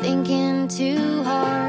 thinking too hard.